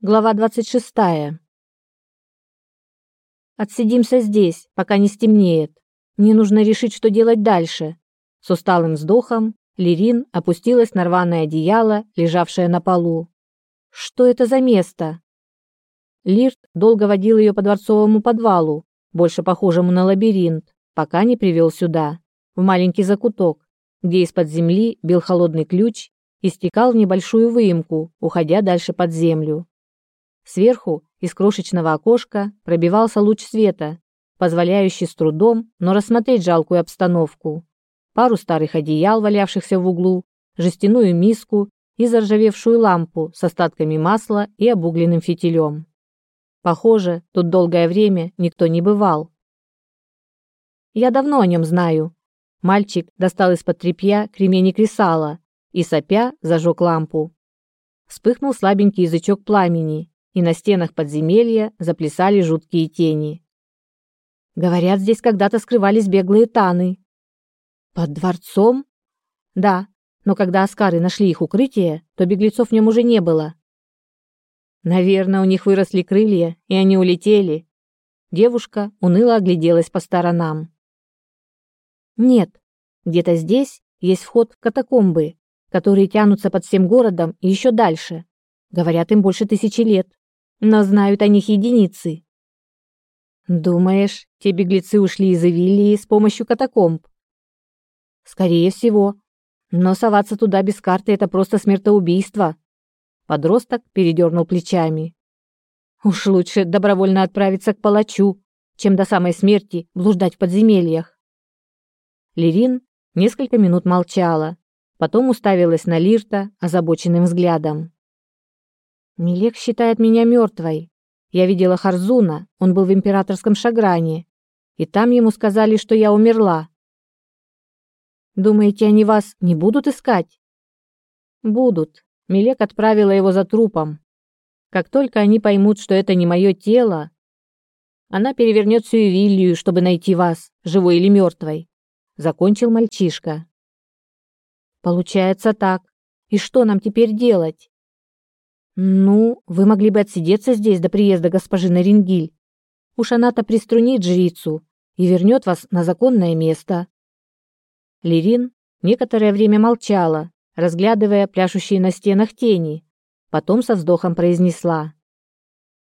Глава 26. Отсидимся здесь, пока не стемнеет. Мне нужно решить, что делать дальше. С усталым вздохом Лирин опустилась на рваное одеяло, лежавшее на полу. Что это за место? Лирт долго водил ее по дворцовому подвалу, больше похожему на лабиринт, пока не привел сюда, в маленький закуток, где из-под земли бил холодный ключ и стекал в небольшую выемку, уходя дальше под землю. Сверху, из крошечного окошка, пробивался луч света, позволяющий с трудом, но рассмотреть жалкую обстановку. Пару старых одеял, валявшихся в углу, жестяную миску и заржавевшую лампу с остатками масла и обугленным фитилем. Похоже, тут долгое время никто не бывал. Я давно о нем знаю. Мальчик достал из-под тряпья кремень и кресало и, сопя, зажег лампу. Вспыхнул слабенький язычок пламени, и на стенах подземелья заплясали жуткие тени. Говорят, здесь когда-то скрывались беглые таны. Под дворцом? Да, но когда аскары нашли их укрытие, то беглецов в нем уже не было. Наверное, у них выросли крылья, и они улетели. Девушка уныло огляделась по сторонам. Нет, где-то здесь есть вход в катакомбы, которые тянутся под всем городом и еще дальше. Говорят, им больше тысячи лет но знают о них единицы. Думаешь, те беглецы ушли из Эвилии с помощью катакомб? Скорее всего. Но соваться туда без карты это просто смертоубийство. Подросток передернул плечами. Уж лучше добровольно отправиться к палачу, чем до самой смерти блуждать в подземельях. Лерин несколько минут молчала, потом уставилась на Лирта озабоченным взглядом. Милек считает меня мертвой. Я видела Харзуна, он был в императорском шагране, и там ему сказали, что я умерла. Думаете, они вас не будут искать? Будут. Милек отправила его за трупом. Как только они поймут, что это не мое тело, она перевернет всю Эвилью, чтобы найти вас, живой или мертвой. Закончил мальчишка. Получается так. И что нам теперь делать? Ну, вы могли бы отсидеться здесь до приезда госпожи Нарингиль. Уж она-то приструнит жрицу и вернет вас на законное место. Лирин некоторое время молчала, разглядывая пляшущие на стенах тени, потом со вздохом произнесла: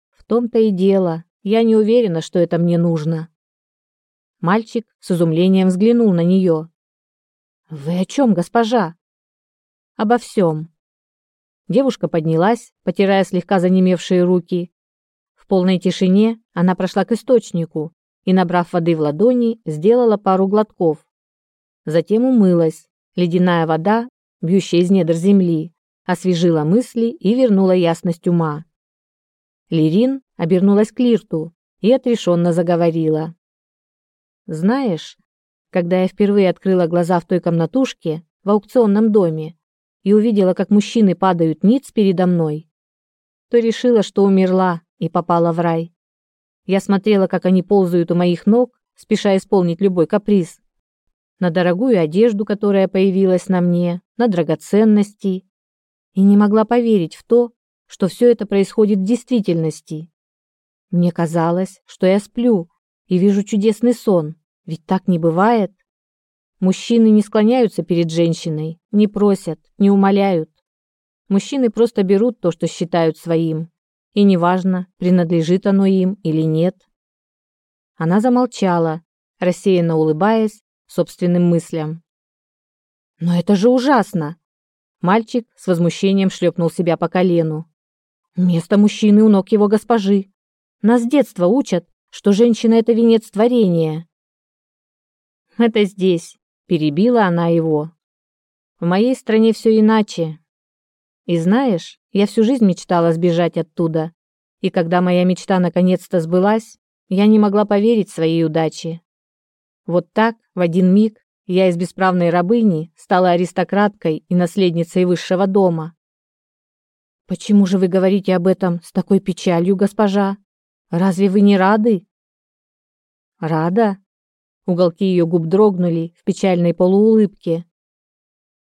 "В том-то и дело, я не уверена, что это мне нужно". Мальчик с изумлением взглянул на нее. "Вы о чем, госпожа?" "Обо всем. Девушка поднялась, потирая слегка занемевшие руки. В полной тишине она прошла к источнику и, набрав воды в ладони, сделала пару глотков. Затем умылась. Ледяная вода, бьющая из недр земли, освежила мысли и вернула ясность ума. Лирин обернулась к Лирту и отрешенно заговорила. «Знаешь, когда я впервые открыла глаза в той комнатушке в аукционном доме, и увидела, как мужчины падают ниц передо мной, то решила, что умерла и попала в рай. Я смотрела, как они ползают у моих ног, спеша исполнить любой каприз. На дорогую одежду, которая появилась на мне, на драгоценности. И не могла поверить в то, что все это происходит в действительности. Мне казалось, что я сплю и вижу чудесный сон, ведь так не бывает. Мужчины не склоняются перед женщиной, не просят, не умоляют. Мужчины просто берут то, что считают своим, и неважно, принадлежит оно им или нет. Она замолчала, рассеянно улыбаясь собственным мыслям. Но это же ужасно. Мальчик с возмущением шлепнул себя по колену. Место мужчины у ног его госпожи. Нас с детства учат, что женщина это венец творения. Это здесь, Перебила она его. В моей стране все иначе. И знаешь, я всю жизнь мечтала сбежать оттуда. И когда моя мечта наконец-то сбылась, я не могла поверить своей удаче. Вот так, в один миг, я из бесправной рабыни стала аристократкой и наследницей высшего дома. Почему же вы говорите об этом с такой печалью, госпожа? Разве вы не рады? Рада? Уголки ее губ дрогнули в печальной полуулыбке.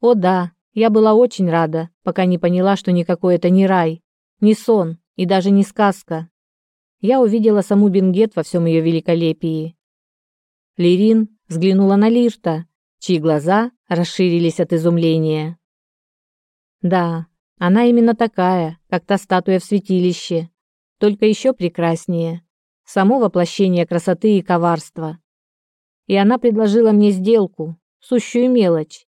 О да, я была очень рада, пока не поняла, что никакой это не рай, не сон, и даже не сказка. Я увидела саму Бенгет во всем ее великолепии. Лирин взглянула на Лирта, чьи глаза расширились от изумления. Да, она именно такая, как та статуя в святилище, только еще прекраснее. Само воплощение красоты и коварства. И она предложила мне сделку, сущую мелочь.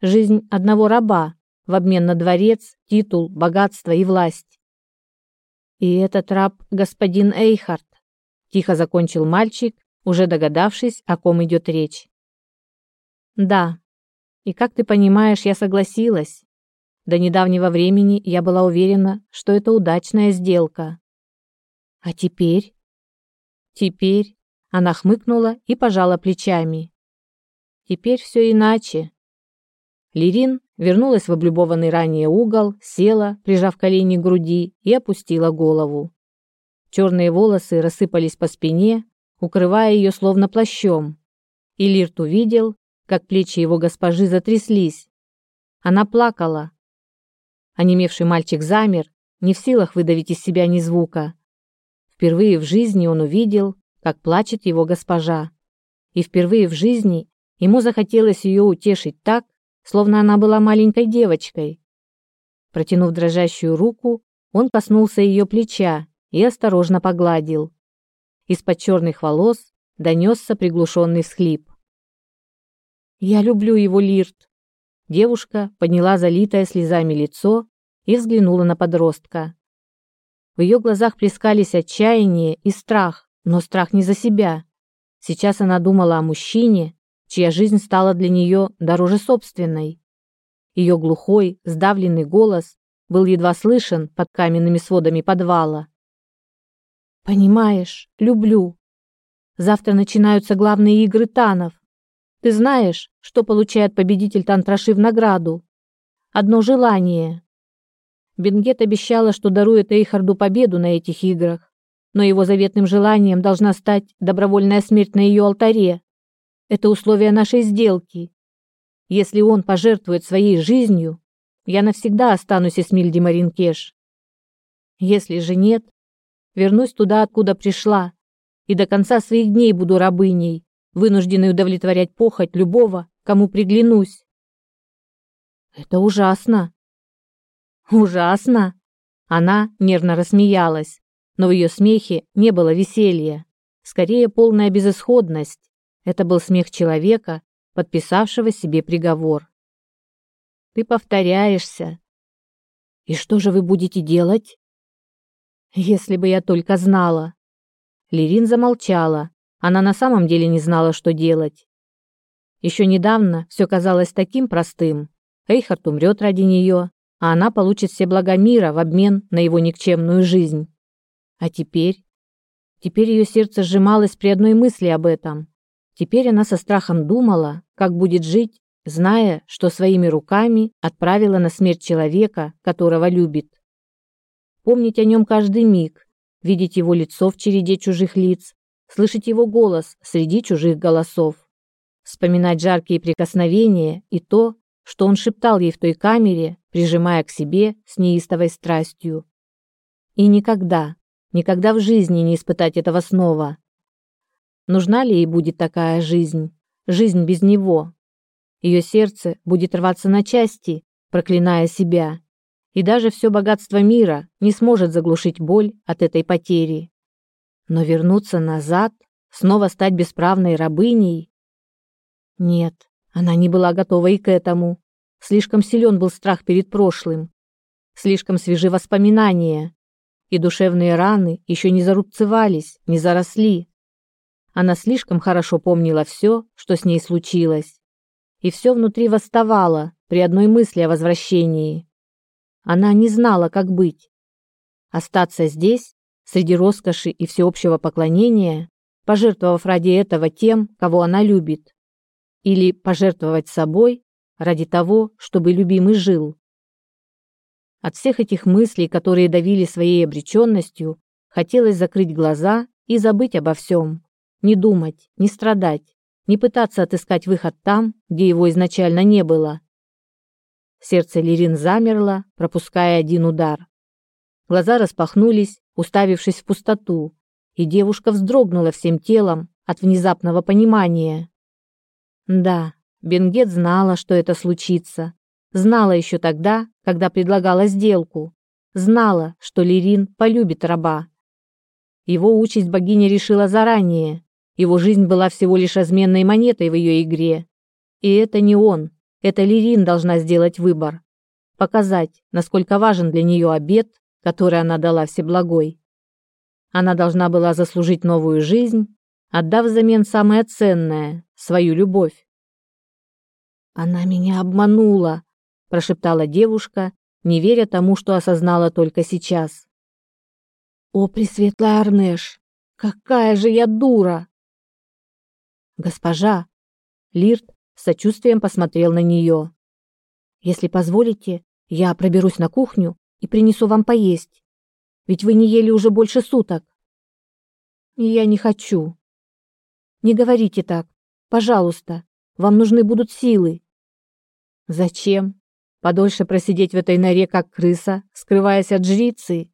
Жизнь одного раба в обмен на дворец, титул, богатство и власть. И этот раб господин Эйхард, тихо закончил мальчик, уже догадавшись, о ком идет речь. Да. И как ты понимаешь, я согласилась. До недавнего времени я была уверена, что это удачная сделка. А теперь? Теперь она хмыкнула и пожала плечами. Теперь все иначе. Лирин вернулась в облюбованный ранее угол, села, прижав колени к груди и опустила голову. Черные волосы рассыпались по спине, укрывая ее словно плащом. И Лирт увидел, как плечи его госпожи затряслись. Она плакала, Онемевший мальчик замер, не в силах выдавить из себя ни звука. Впервые в жизни он увидел, как плачет его госпожа. И впервые в жизни ему захотелось ее утешить так, словно она была маленькой девочкой. Протянув дрожащую руку, он коснулся ее плеча и осторожно погладил. Из-под черных волос донесся приглушенный всхлип. «Я люблю его, Лирт», Девушка подняла залитое слезами лицо и взглянула на подростка. В ее глазах плескались отчаяние и страх, но страх не за себя. Сейчас она думала о мужчине, чья жизнь стала для нее дороже собственной. Ее глухой, сдавленный голос был едва слышен под каменными сводами подвала. «Понимаешь, люблю. Завтра начинаются главные игры Танов. Ты знаешь, что получает победитель Тантраши в награду? Одно желание. Бенгет обещала, что дарует Эйхарду победу на этих играх, но его заветным желанием должна стать добровольная смерть на ее алтаре. Это условие нашей сделки. Если он пожертвует своей жизнью, я навсегда останусь Эсмильди Маринкеш. Если же нет, вернусь туда, откуда пришла, и до конца своих дней буду рабыней, вынужденный удовлетворять похоть любого, кому приглянусь. Это ужасно. Ужасно. Она нервно рассмеялась, но в ее смехе не было веселья, скорее полная безысходность. Это был смех человека, подписавшего себе приговор. Ты повторяешься. И что же вы будете делать? Если бы я только знала. Лирин замолчала, она на самом деле не знала, что делать. Еще недавно все казалось таким простым. Эйхард умрет ради нее, а она получит все блага мира в обмен на его никчемную жизнь. А теперь? Теперь ее сердце сжималось при одной мысли об этом. Теперь она со страхом думала, как будет жить, зная, что своими руками отправила на смерть человека, которого любит. Помнить о нем каждый миг, видеть его лицо в череде чужих лиц, слышать его голос среди чужих голосов, вспоминать жаркие прикосновения и то, что он шептал ей в той камере, прижимая к себе с неистовой страстью. И никогда, никогда в жизни не испытать этого снова. Нужна ли ей будет такая жизнь, жизнь без него? Ее сердце будет рваться на части, проклиная себя, и даже все богатство мира не сможет заглушить боль от этой потери. Но вернуться назад, снова стать бесправной рабыней? Нет, она не была готова и к этому. Слишком силен был страх перед прошлым. Слишком свежи воспоминания. И душевные раны еще не зарубцевались, не заросли. Она слишком хорошо помнила все, что с ней случилось. И все внутри восставало при одной мысли о возвращении. Она не знала, как быть. Остаться здесь среди роскоши и всеобщего поклонения, пожертвовав ради этого тем, кого она любит, или пожертвовать собой ради того, чтобы любимый жил. От всех этих мыслей, которые давили своей обреченностью, хотелось закрыть глаза и забыть обо всем, не думать, не страдать, не пытаться отыскать выход там, где его изначально не было. Сердце Лирин замерло, пропуская один удар. Глаза распахнулись, уставившись в пустоту, и девушка вздрогнула всем телом от внезапного понимания. Да, Бенгет знала, что это случится. Знала еще тогда, когда предлагала сделку. Знала, что Лирин полюбит раба. Его участь богиня решила заранее. Его жизнь была всего лишь разменной монетой в ее игре. И это не он, это Лирин должна сделать выбор. Показать, насколько важен для нее обет, который она дала Всеблагой. Она должна была заслужить новую жизнь, отдав взамен самое ценное – свою любовь. «Она меня обманула», – прошептала девушка, не веря тому, что осознала только сейчас. «О, Пресветлая Арнеш, какая же я дура!» «Госпожа!» Лирт с сочувствием посмотрел на нее. «Если позволите, я проберусь на кухню и принесу вам поесть. Ведь вы не ели уже больше суток». «Я не хочу». «Не говорите так. Пожалуйста, вам нужны будут силы». «Зачем? Подольше просидеть в этой норе, как крыса, скрываясь от жрицы?»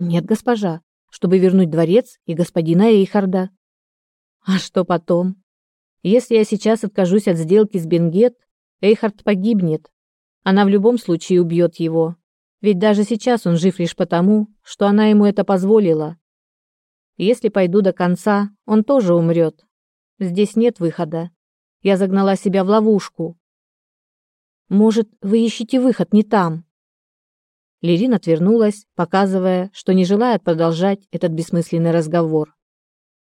«Нет, госпожа, чтобы вернуть дворец и господина Эйхарда». «А что потом? Если я сейчас откажусь от сделки с Бенгет, Эйхард погибнет. Она в любом случае убьет его. Ведь даже сейчас он жив лишь потому, что она ему это позволила. Если пойду до конца, он тоже умрет. Здесь нет выхода. Я загнала себя в ловушку. Может, вы ищете выход не там? Лерин отвернулась, показывая, что не желает продолжать этот бессмысленный разговор.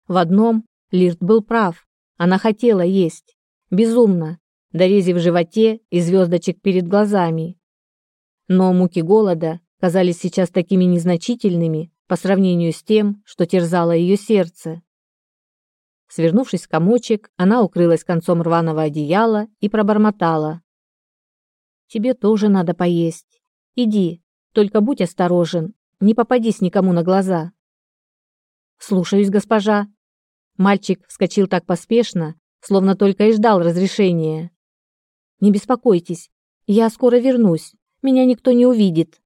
В одном Лирт был прав. Она хотела есть. Безумно, дорези в животе и звездочек перед глазами. Но муки голода казались сейчас такими незначительными по сравнению с тем, что терзало ее сердце. Свернувшись в комочек, она укрылась концом рваного одеяла и пробормотала. «Тебе тоже надо поесть. Иди, только будь осторожен, не попадись никому на глаза». «Слушаюсь, госпожа», Мальчик вскочил так поспешно, словно только и ждал разрешения. «Не беспокойтесь, я скоро вернусь, меня никто не увидит».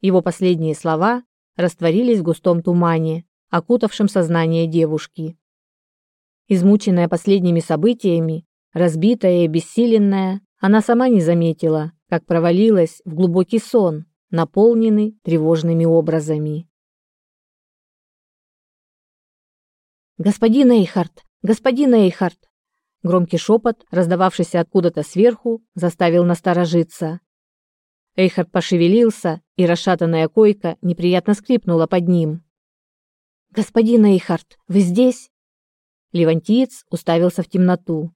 Его последние слова растворились в густом тумане, окутавшем сознание девушки. Измученная последними событиями, разбитая и обессиленная, она сама не заметила, как провалилась в глубокий сон, наполненный тревожными образами. «Господин Эйхард! Господин Эйхард!» Громкий шепот, раздававшийся откуда-то сверху, заставил насторожиться. Эйхард пошевелился, и расшатанная койка неприятно скрипнула под ним. «Господин Эйхард, вы здесь?» Левантиец уставился в темноту.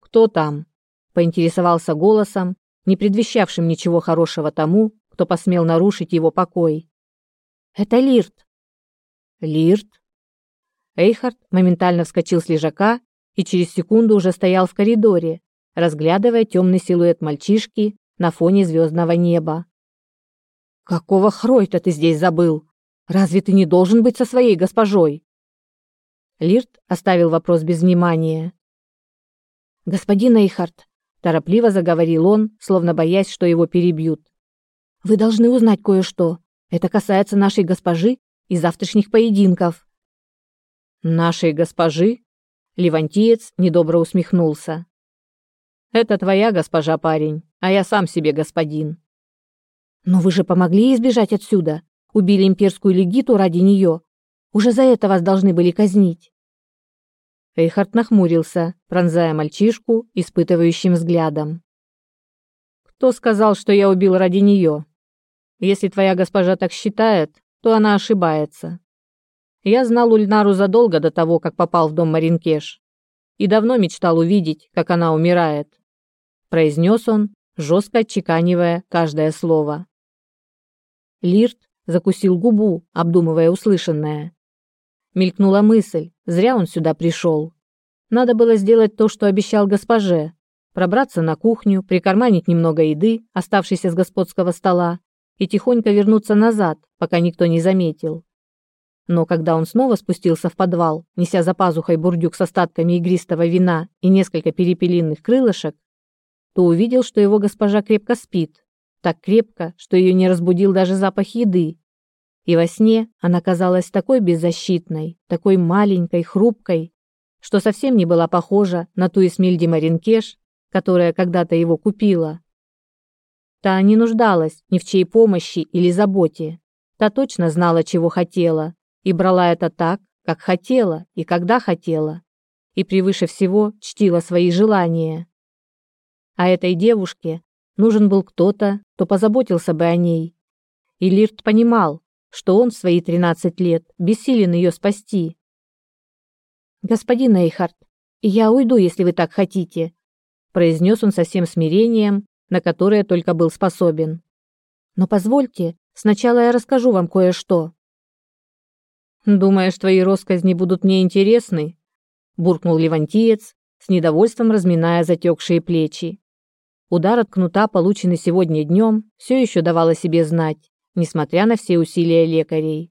«Кто там?» — поинтересовался голосом, не предвещавшим ничего хорошего тому, кто посмел нарушить его покой. «Это Лирт». «Лирт?» Эйхард моментально вскочил с лежака и через секунду уже стоял в коридоре, разглядывая темный силуэт мальчишки на фоне звездного неба. «Какого хройта ты здесь забыл? Разве ты не должен быть со своей госпожой?» Лирт оставил вопрос без внимания. «Господин Эйхард», – торопливо заговорил он, словно боясь, что его перебьют. «Вы должны узнать кое-что. Это касается нашей госпожи и завтрашних поединков. Нашей госпожи? Левантиец недобро усмехнулся. Это твоя госпожа, парень, а я сам себе господин. Но вы же помогли избежать отсюда. Убили имперскую легиту ради нее. Уже за это вас должны были казнить. Эйхард нахмурился, пронзая мальчишку испытывающим взглядом. Кто сказал, что я убил ради нее? Если твоя госпожа так считает, то она ошибается. Я знал Ульнару задолго до того, как попал в дом Маринкеш, и давно мечтал увидеть, как она умирает, произнес он, жестко отчеканивая каждое слово. Лирт закусил губу, обдумывая услышанное. Мелькнула мысль, зря он сюда пришел. Надо было сделать то, что обещал госпоже, пробраться на кухню, прикарманить немного еды, оставшейся с господского стола, и тихонько вернуться назад, пока никто не заметил. Но когда он снова спустился в подвал, неся за пазухой бурдюк с остатками игристого вина и несколько перепелиных крылышек, то увидел, что его госпожа крепко спит, так крепко, что ее не разбудил даже запах еды. И во сне она казалась такой беззащитной, такой маленькой, хрупкой, что совсем не была похожа на ту Эсмильди Маринкеш, которая когда-то его купила. Та не нуждалась ни в чьей помощи или заботе. Та точно знала, чего хотела, и брала это так, как хотела и когда хотела, и превыше всего чтила свои желания. А этой девушке нужен был кто-то, кто позаботился бы о ней. И Лирт понимал, что он в свои тринадцать лет бессилен ее спасти. «Господин Эйхард, я уйду, если вы так хотите», произнес он со всем смирением, на которое только был способен. «Но позвольте, сначала я расскажу вам кое-что». «Думаешь, твои росказни будут мне интересны?» буркнул Левантиец, с недовольством разминая затекшие плечи. Удар от кнута, полученный сегодня днем, все еще давал о себе знать несмотря на все усилия лекарей.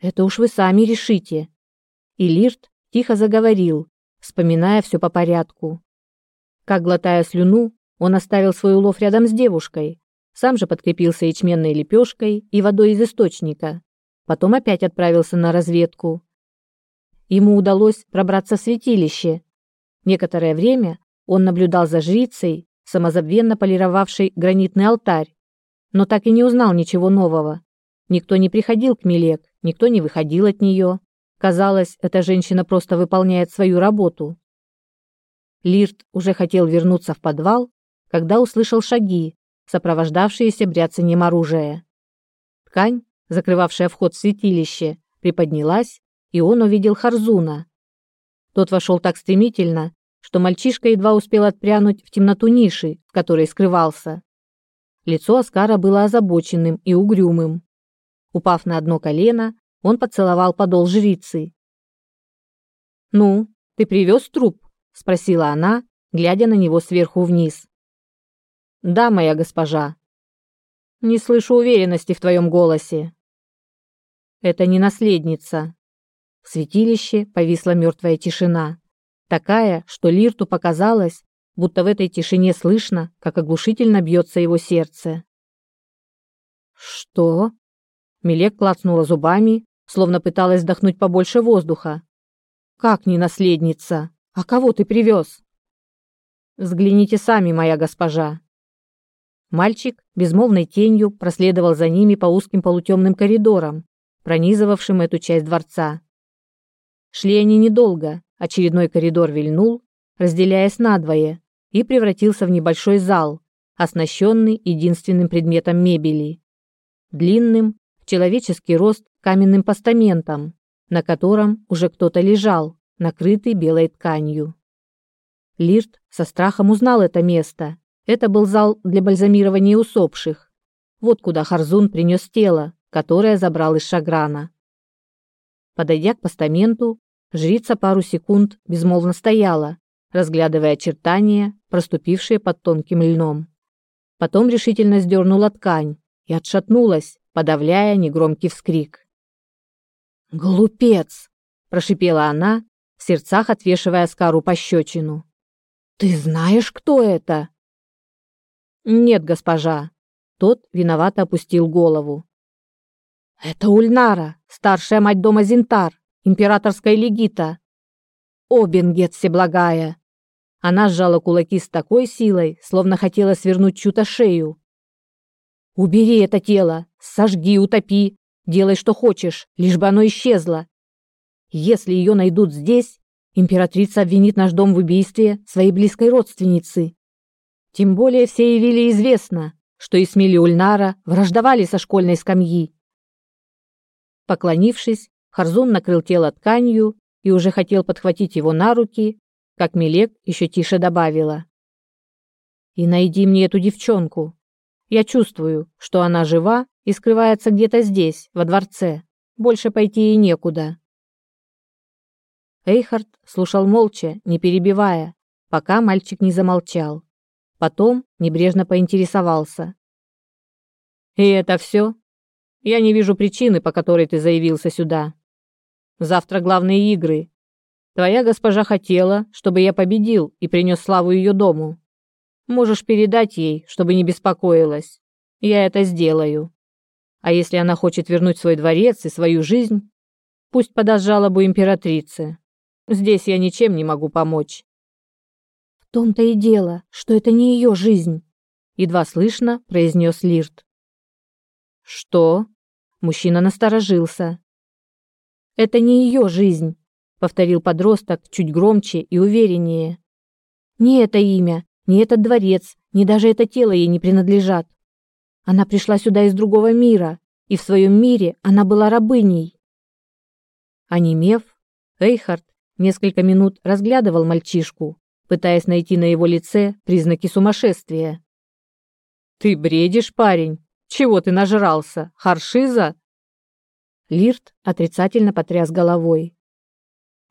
Это уж вы сами решите. И Лирт тихо заговорил, вспоминая все по порядку. Как глотая слюну, он оставил свой улов рядом с девушкой, сам же подкрепился ячменной лепешкой и водой из источника. Потом опять отправился на разведку. Ему удалось пробраться в святилище. Некоторое время он наблюдал за жрицей, самозабвенно полировавшей гранитный алтарь, но так и не узнал ничего нового. Никто не приходил к Милек, никто не выходил от нее. Казалось, эта женщина просто выполняет свою работу. Лирт уже хотел вернуться в подвал, когда услышал шаги, сопровождавшиеся бряцанием оружия. Ткань, закрывавшая вход в святилище, приподнялась, и он увидел Харзуна. Тот вошел так стремительно, что мальчишка едва успел отпрянуть в темноту ниши, в которой скрывался. Лицо Оскара было озабоченным и угрюмым. Упав на одно колено, он поцеловал подол жрицы. «Ну, ты привез труп?» – спросила она, глядя на него сверху вниз. «Да, моя госпожа». «Не слышу уверенности в твоем голосе». «Это не наследница». В святилище повисла мертвая тишина, такая, что Лирту показалось, будто в этой тишине слышно, как оглушительно бьется его сердце. «Что?» Милек клацнула зубами, словно пыталась вдохнуть побольше воздуха. «Как не наследница? А кого ты привез?» «Взгляните сами, моя госпожа». Мальчик безмолвной тенью проследовал за ними по узким полутемным коридорам, пронизывавшим эту часть дворца. Шли они недолго, очередной коридор вильнул, разделяясь надвое, и превратился в небольшой зал, оснащенный единственным предметом мебели длинным, в человеческий рост каменным постаментом, на котором уже кто-то лежал, накрытый белой тканью. Лирт со страхом узнал это место. Это был зал для бальзамирования усопших. Вот куда Харзун принес тело, которое забрал из Шаграна. Подойдя к постаменту, жрица пару секунд безмолвно стояла, разглядывая очертания, проступившие под тонким льном. Потом решительно сдернула ткань и отшатнулась, подавляя негромкий вскрик. «Глупец!» – прошипела она, в сердцах отвешивая Скару пощечину. «Ты знаешь, кто это?» «Нет, госпожа». Тот виновато опустил голову. «Это Ульнара, старшая мать дома Зинтар, императорская легита. Обингет всеблагая!» Она сжала кулаки с такой силой, словно хотела свернуть чью-то шею. «Убери это тело! Сожги, утопи! Делай, что хочешь, лишь бы оно исчезло! Если ее найдут здесь, императрица обвинит наш дом в убийстве своей близкой родственницы. Тем более все явили известно, что Исмили Ульнара враждовали со школьной скамьи. Поклонившись, Харзун накрыл тело тканью и уже хотел подхватить его на руки, как Милек еще тише добавила. «И найди мне эту девчонку. Я чувствую, что она жива и скрывается где-то здесь, во дворце. Больше пойти ей некуда». Эйхард слушал молча, не перебивая, пока мальчик не замолчал. Потом небрежно поинтересовался. «И это все? Я не вижу причины, по которой ты заявился сюда. Завтра главные игры, Твоя госпожа хотела, чтобы я победил и принес славу ее дому. Можешь передать ей, чтобы не беспокоилась. Я это сделаю. А если она хочет вернуть свой дворец и свою жизнь, пусть подаст жалобу императрице. Здесь я ничем не могу помочь. В том-то и дело, что это не ее жизнь, едва слышно произнес Лирт. Что? Мужчина насторожился. Это не ее жизнь, повторил подросток чуть громче и увереннее. Не это имя, не этот дворец, ни даже это тело ей не принадлежат. Она пришла сюда из другого мира, и в своем мире она была рабыней. Онемев, Эйхард несколько минут разглядывал мальчишку, пытаясь найти на его лице признаки сумасшествия. «Ты бредишь, парень? Чего ты нажрался? Харшиза?» Лирт отрицательно потряс головой.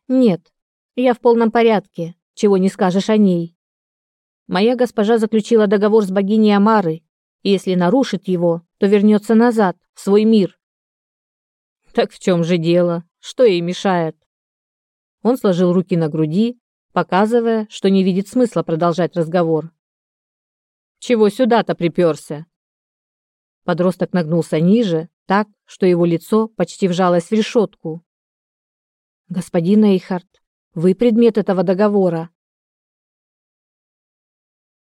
«Нет, я в полном порядке, чего не скажешь о ней. Моя госпожа заключила договор с богиней Амары, и если нарушит его, то вернется назад, в свой мир. Так в чем же дело? Что ей мешает? Он сложил руки на груди, показывая, что не видит смысла продолжать разговор. Чего сюда-то приперся? Подросток нагнулся ниже, так, что его лицо почти вжалось в решетку. Господин Эйхард, вы предмет этого договора.